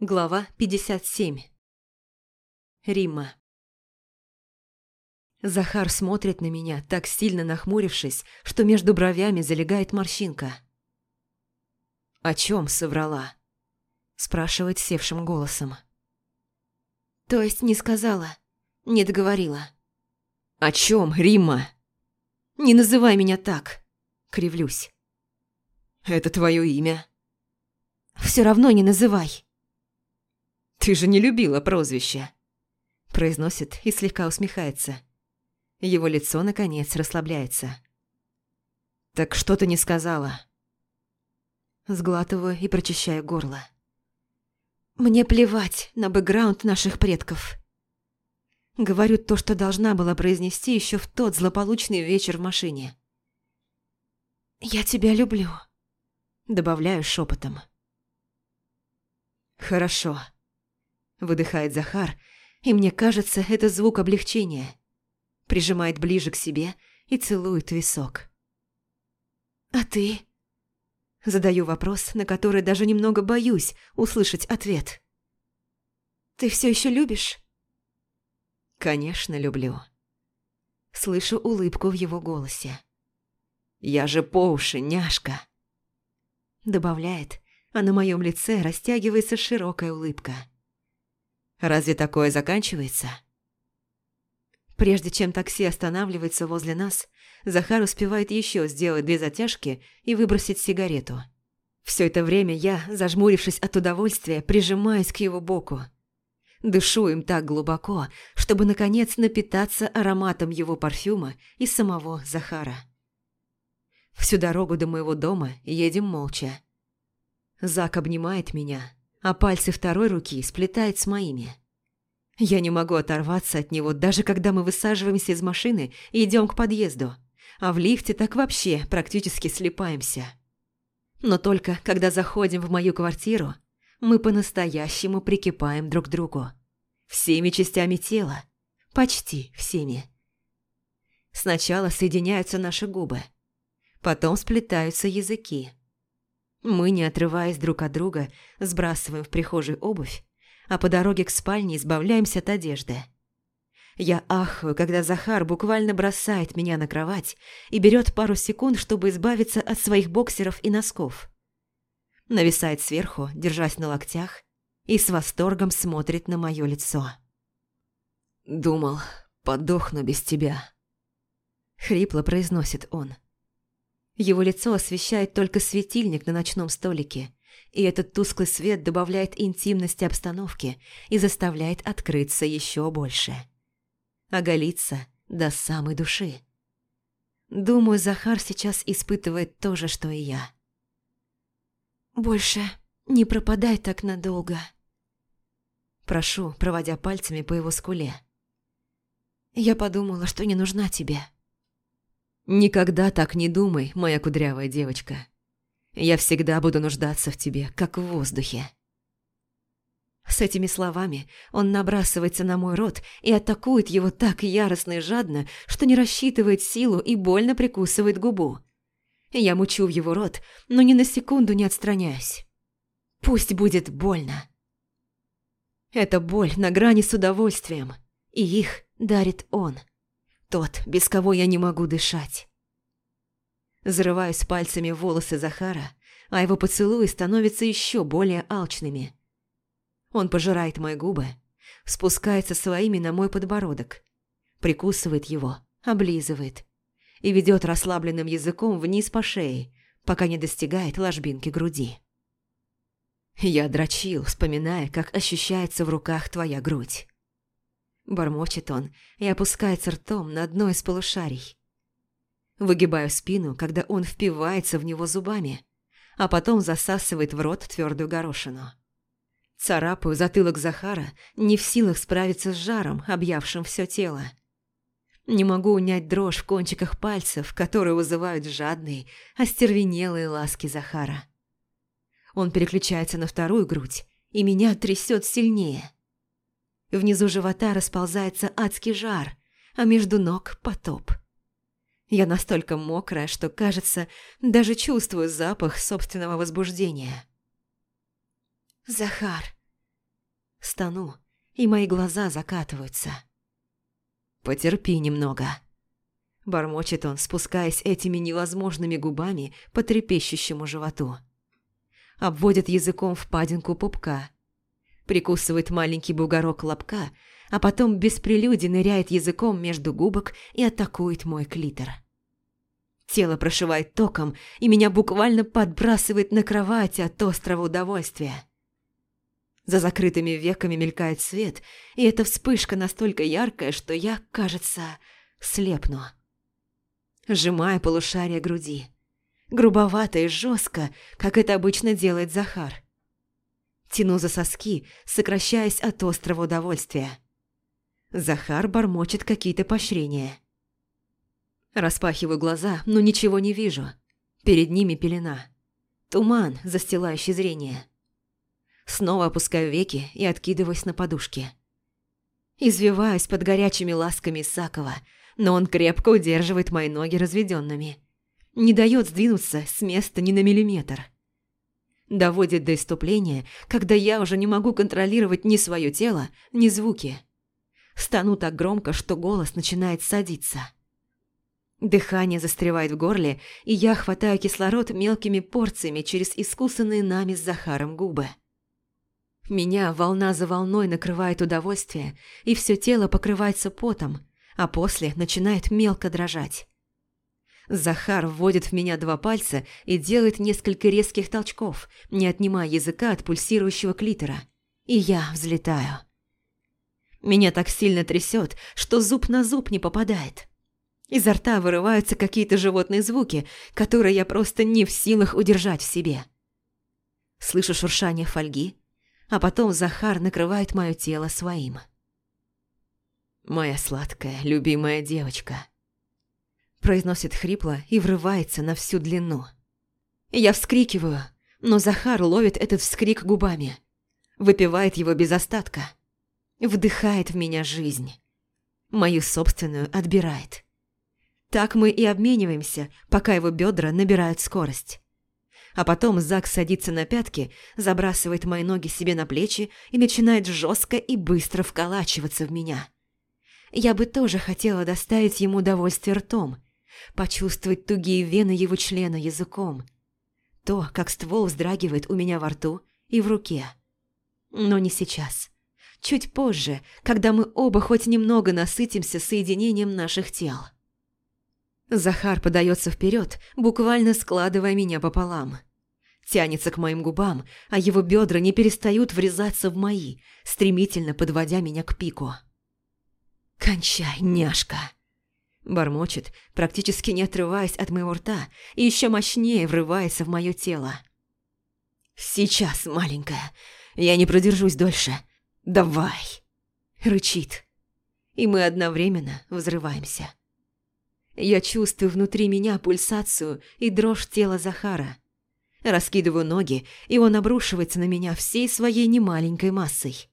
Глава 57 Римма Захар смотрит на меня, так сильно нахмурившись, что между бровями залегает морщинка. «О чем соврала?» – спрашивает севшим голосом. «То есть не сказала, не договорила». «О чем, Римма?» «Не называй меня так!» – кривлюсь. «Это твое имя?» «Все равно не называй!» «Ты же не любила прозвище!» Произносит и слегка усмехается. Его лицо, наконец, расслабляется. «Так что ты не сказала?» Сглатываю и прочищаю горло. «Мне плевать на бэкграунд наших предков». Говорю то, что должна была произнести еще в тот злополучный вечер в машине. «Я тебя люблю», — добавляю шепотом. «Хорошо», — выдыхает Захар, и мне кажется, это звук облегчения. Прижимает ближе к себе и целует висок. «А ты?» Задаю вопрос, на который даже немного боюсь услышать ответ. «Ты все еще любишь?» «Конечно, люблю». Слышу улыбку в его голосе. «Я же по уши, няшка!» Добавляет, а на моем лице растягивается широкая улыбка. Разве такое заканчивается? Прежде чем такси останавливается возле нас, Захар успевает еще сделать две затяжки и выбросить сигарету. Все это время я, зажмурившись от удовольствия, прижимаюсь к его боку. Дышу им так глубоко, чтобы, наконец, напитаться ароматом его парфюма и самого Захара. Всю дорогу до моего дома едем молча. Зак обнимает меня, а пальцы второй руки сплетает с моими. Я не могу оторваться от него, даже когда мы высаживаемся из машины и идем к подъезду, а в лифте так вообще практически слепаемся. Но только когда заходим в мою квартиру, мы по-настоящему прикипаем друг к другу. Всеми частями тела. Почти всеми. Сначала соединяются наши губы. Потом сплетаются языки. Мы, не отрываясь друг от друга, сбрасываем в прихожей обувь, а по дороге к спальне избавляемся от одежды. Я ахаю, когда Захар буквально бросает меня на кровать и берет пару секунд, чтобы избавиться от своих боксеров и носков. Нависает сверху, держась на локтях, и с восторгом смотрит на мое лицо. «Думал, подохну без тебя», — хрипло произносит он. Его лицо освещает только светильник на ночном столике, и этот тусклый свет добавляет интимности обстановке и заставляет открыться еще больше. Оголиться до самой души. Думаю, Захар сейчас испытывает то же, что и я. «Больше не пропадай так надолго», Прошу, проводя пальцами по его скуле. Я подумала, что не нужна тебе. «Никогда так не думай, моя кудрявая девочка. Я всегда буду нуждаться в тебе, как в воздухе». С этими словами он набрасывается на мой рот и атакует его так яростно и жадно, что не рассчитывает силу и больно прикусывает губу. Я мучу в его рот, но ни на секунду не отстраняюсь. Пусть будет больно. Это боль на грани с удовольствием, и их дарит он. Тот, без кого я не могу дышать. Зарываюсь пальцами волосы Захара, а его поцелуи становятся еще более алчными. Он пожирает мои губы, спускается своими на мой подбородок, прикусывает его, облизывает и ведет расслабленным языком вниз по шее, пока не достигает ложбинки груди. Я дрочил, вспоминая, как ощущается в руках твоя грудь. Бормочет он и опускается ртом на одно из полушарий. Выгибаю спину, когда он впивается в него зубами, а потом засасывает в рот твердую горошину. Царапаю затылок Захара, не в силах справиться с жаром, объявшим все тело. Не могу унять дрожь в кончиках пальцев, которые вызывают жадные, остервенелые ласки Захара. Он переключается на вторую грудь, и меня трясет сильнее. Внизу живота расползается адский жар, а между ног потоп. Я настолько мокрая, что, кажется, даже чувствую запах собственного возбуждения. «Захар, Стану, и мои глаза закатываются. «Потерпи немного», – бормочет он, спускаясь этими невозможными губами по трепещущему животу. Обводит языком впадинку пупка, прикусывает маленький бугорок лобка, а потом без прелюдии ныряет языком между губок и атакует мой клитор. Тело прошивает током, и меня буквально подбрасывает на кровати от острого удовольствия. За закрытыми веками мелькает свет, и эта вспышка настолько яркая, что я, кажется, слепну. Сжимаю полушарие груди. Грубовато и жестко, как это обычно делает Захар. Тяну за соски, сокращаясь от острого удовольствия. Захар бормочет какие-то поощрения. Распахиваю глаза, но ничего не вижу. Перед ними пелена. Туман, застилающий зрение. Снова опускаю веки и откидываюсь на подушке. Извиваюсь под горячими ласками Исакова, но он крепко удерживает мои ноги разведенными. Не дает сдвинуться с места ни на миллиметр. Доводит до иступления, когда я уже не могу контролировать ни свое тело, ни звуки. Стану так громко, что голос начинает садиться. Дыхание застревает в горле, и я хватаю кислород мелкими порциями через искусанные нами с Захаром губы. Меня волна за волной накрывает удовольствие, и все тело покрывается потом, а после начинает мелко дрожать. Захар вводит в меня два пальца и делает несколько резких толчков, не отнимая языка от пульсирующего клитора. И я взлетаю. Меня так сильно трясет, что зуб на зуб не попадает. Изо рта вырываются какие-то животные звуки, которые я просто не в силах удержать в себе. Слышу шуршание фольги, а потом Захар накрывает мое тело своим. «Моя сладкая, любимая девочка», произносит хрипло и врывается на всю длину. Я вскрикиваю, но Захар ловит этот вскрик губами, выпивает его без остатка, вдыхает в меня жизнь, мою собственную отбирает. Так мы и обмениваемся, пока его бедра набирают скорость. А потом Зак садится на пятки, забрасывает мои ноги себе на плечи и начинает жестко и быстро вколачиваться в меня. Я бы тоже хотела доставить ему удовольствие ртом, почувствовать тугие вены его члена языком. То, как ствол вздрагивает у меня во рту и в руке. Но не сейчас. Чуть позже, когда мы оба хоть немного насытимся соединением наших тел. Захар подается вперед, буквально складывая меня пополам. Тянется к моим губам, а его бедра не перестают врезаться в мои, стремительно подводя меня к пику. «Кончай, няшка!» Бормочет, практически не отрываясь от моего рта, и еще мощнее врывается в мое тело. «Сейчас, маленькая, я не продержусь дольше. Давай!» Рычит. И мы одновременно взрываемся. Я чувствую внутри меня пульсацию и дрожь тела Захара. Раскидываю ноги, и он обрушивается на меня всей своей немаленькой массой.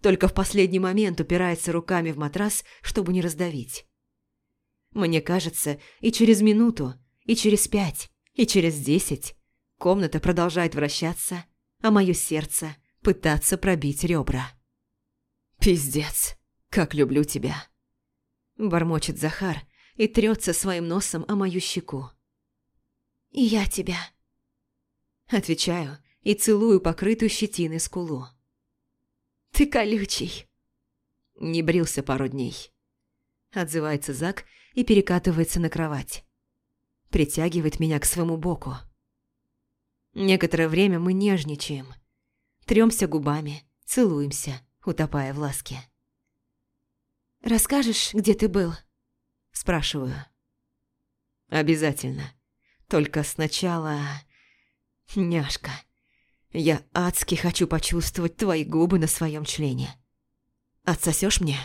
Только в последний момент упирается руками в матрас, чтобы не раздавить. Мне кажется, и через минуту, и через пять, и через десять комната продолжает вращаться, а мое сердце пытаться пробить ребра. «Пиздец, как люблю тебя!» Бормочет Захар, и трется своим носом о мою щеку. «И я тебя». Отвечаю и целую покрытую щетиной скулу. «Ты колючий». Не брился пару дней. Отзывается Зак и перекатывается на кровать. Притягивает меня к своему боку. Некоторое время мы нежничаем. Трёмся губами, целуемся, утопая в ласке. «Расскажешь, где ты был?» Спрашиваю. Обязательно. Только сначала... Няшка, я адски хочу почувствовать твои губы на своем члене. Отсосешь мне?»